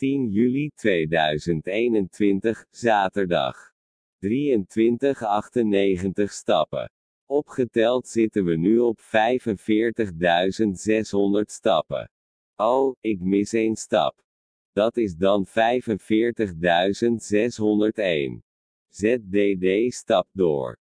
10 juli 2021, zaterdag. 2398 stappen. Opgeteld zitten we nu op 45.600 stappen. Oh, ik mis één stap. Dat is dan 45.601. ZDD stap door.